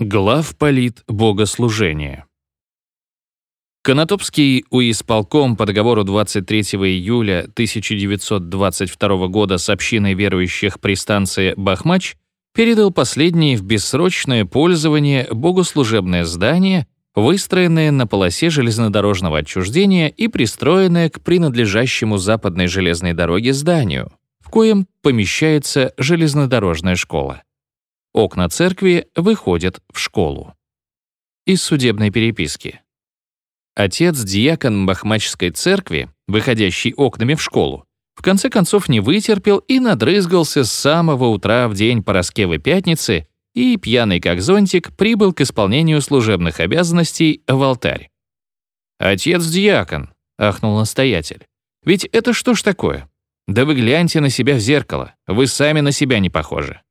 Главполит богослужения. Конотопский уисполком по договору 23 июля 1922 года с общиной верующих при станции Бахмач передал последней в бессрочное пользование богослужебное здание, выстроенное на полосе железнодорожного отчуждения и пристроенное к принадлежащему западной железной дороге зданию, в коем помещается железнодорожная школа. Окна церкви выходят в школу. Из судебной переписки. Отец-диакон Бахмачской церкви, выходящий окнами в школу, в конце концов не вытерпел и надрызгался с самого утра в день Пороскевы Пятницы и, пьяный как зонтик, прибыл к исполнению служебных обязанностей в алтарь. «Отец-диакон», — ахнул настоятель, — «ведь это что ж такое? Да вы гляньте на себя в зеркало, вы сами на себя не похожи».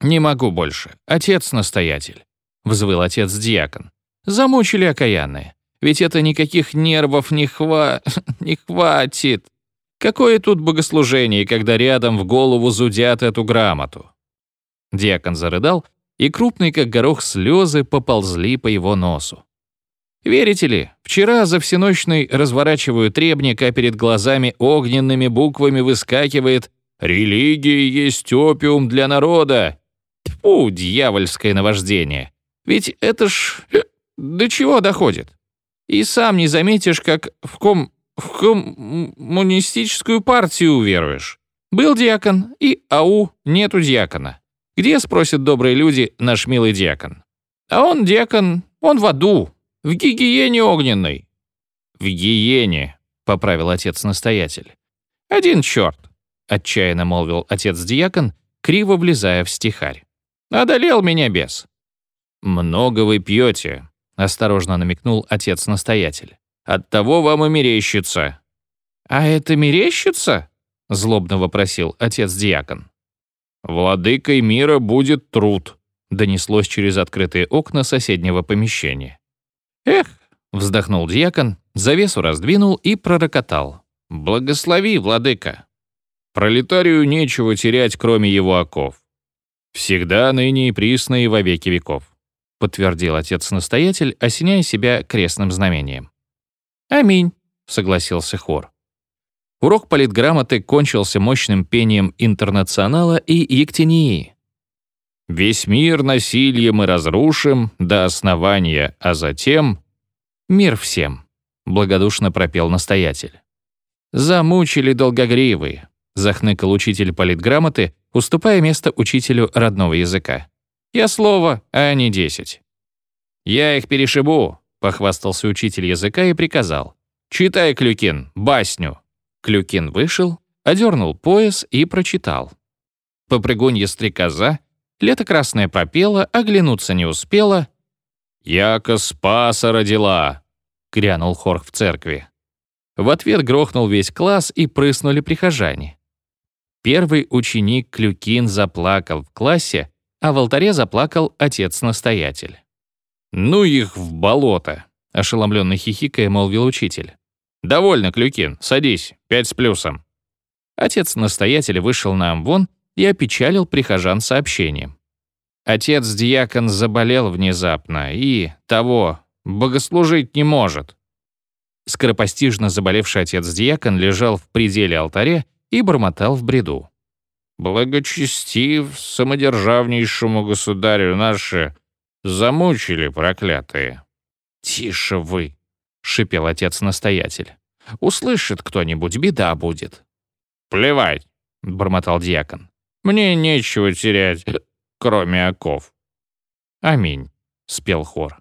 «Не могу больше. Отец-настоятель», — взвыл отец-диакон. «Замучили окаянные. Ведь это никаких нервов не, хва... не хватит. Какое тут богослужение, когда рядом в голову зудят эту грамоту?» Диакон зарыдал, и крупные, как горох, слезы поползли по его носу. Верите ли, вчера за всеночный разворачиваю требник, а перед глазами огненными буквами выскакивает «Религия есть опиум для народа, Тьфу, дьявольское наваждение. Ведь это ж... Э, до чего доходит? И сам не заметишь, как в ком... в коммунистическую партию уверуешь. Был диакон, и ау, нету диакона. Где, спросят добрые люди, наш милый диакон? А он диакон, он в аду, в гигиене огненной. В гиене, поправил отец-настоятель. Один черт, отчаянно молвил отец-диакон, криво влезая в стихарь. Одолел меня бес». «Много вы пьете», — осторожно намекнул отец-настоятель. «Оттого вам и мерещится». «А это мерещится?» — злобно вопросил отец-диакон. «Владыкой мира будет труд», — донеслось через открытые окна соседнего помещения. «Эх», — вздохнул диакон, завесу раздвинул и пророкотал. «Благослови, владыка». Пролетарию нечего терять, кроме его оков. «Всегда, ныне и присно, и во веки веков», — подтвердил отец-настоятель, осеняя себя крестным знамением. «Аминь», — согласился хор. Урок политграмоты кончился мощным пением «Интернационала» и «Ектинии». «Весь мир насилием мы разрушим до основания, а затем...» «Мир всем», — благодушно пропел настоятель. «Замучили долгогривые», — захныкал учитель политграмоты, уступая место учителю родного языка. «Я слово, а не десять». «Я их перешибу», — похвастался учитель языка и приказал. «Читай, Клюкин, басню». Клюкин вышел, одернул пояс и прочитал. Попрыгунья стрекоза, лето красное пропела, оглянуться не успела. «Яко спаса родила», — грянул хор в церкви. В ответ грохнул весь класс и прыснули прихожане. Первый ученик Клюкин заплакал в классе, а в алтаре заплакал отец-настоятель. «Ну их в болото!» — ошеломленно хихикая молвил учитель. «Довольно, Клюкин, садись, пять с плюсом». Отец-настоятель вышел на амвон и опечалил прихожан сообщением. Отец-диакон заболел внезапно и, того, богослужить не может. Скоропостижно заболевший отец-диакон лежал в пределе алтаря и бормотал в бреду. «Благочестив самодержавнейшему государю наши замучили проклятые». «Тише вы!» — шипел отец-настоятель. «Услышит кто-нибудь, беда будет». «Плевать!» — бормотал дьякон. «Мне нечего терять, кроме оков». «Аминь», — спел хор.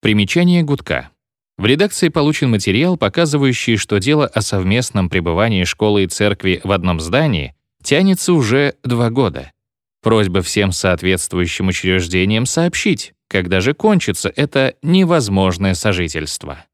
Примечание гудка. В редакции получен материал, показывающий, что дело о совместном пребывании школы и церкви в одном здании тянется уже два года. Просьба всем соответствующим учреждениям сообщить, когда же кончится это невозможное сожительство.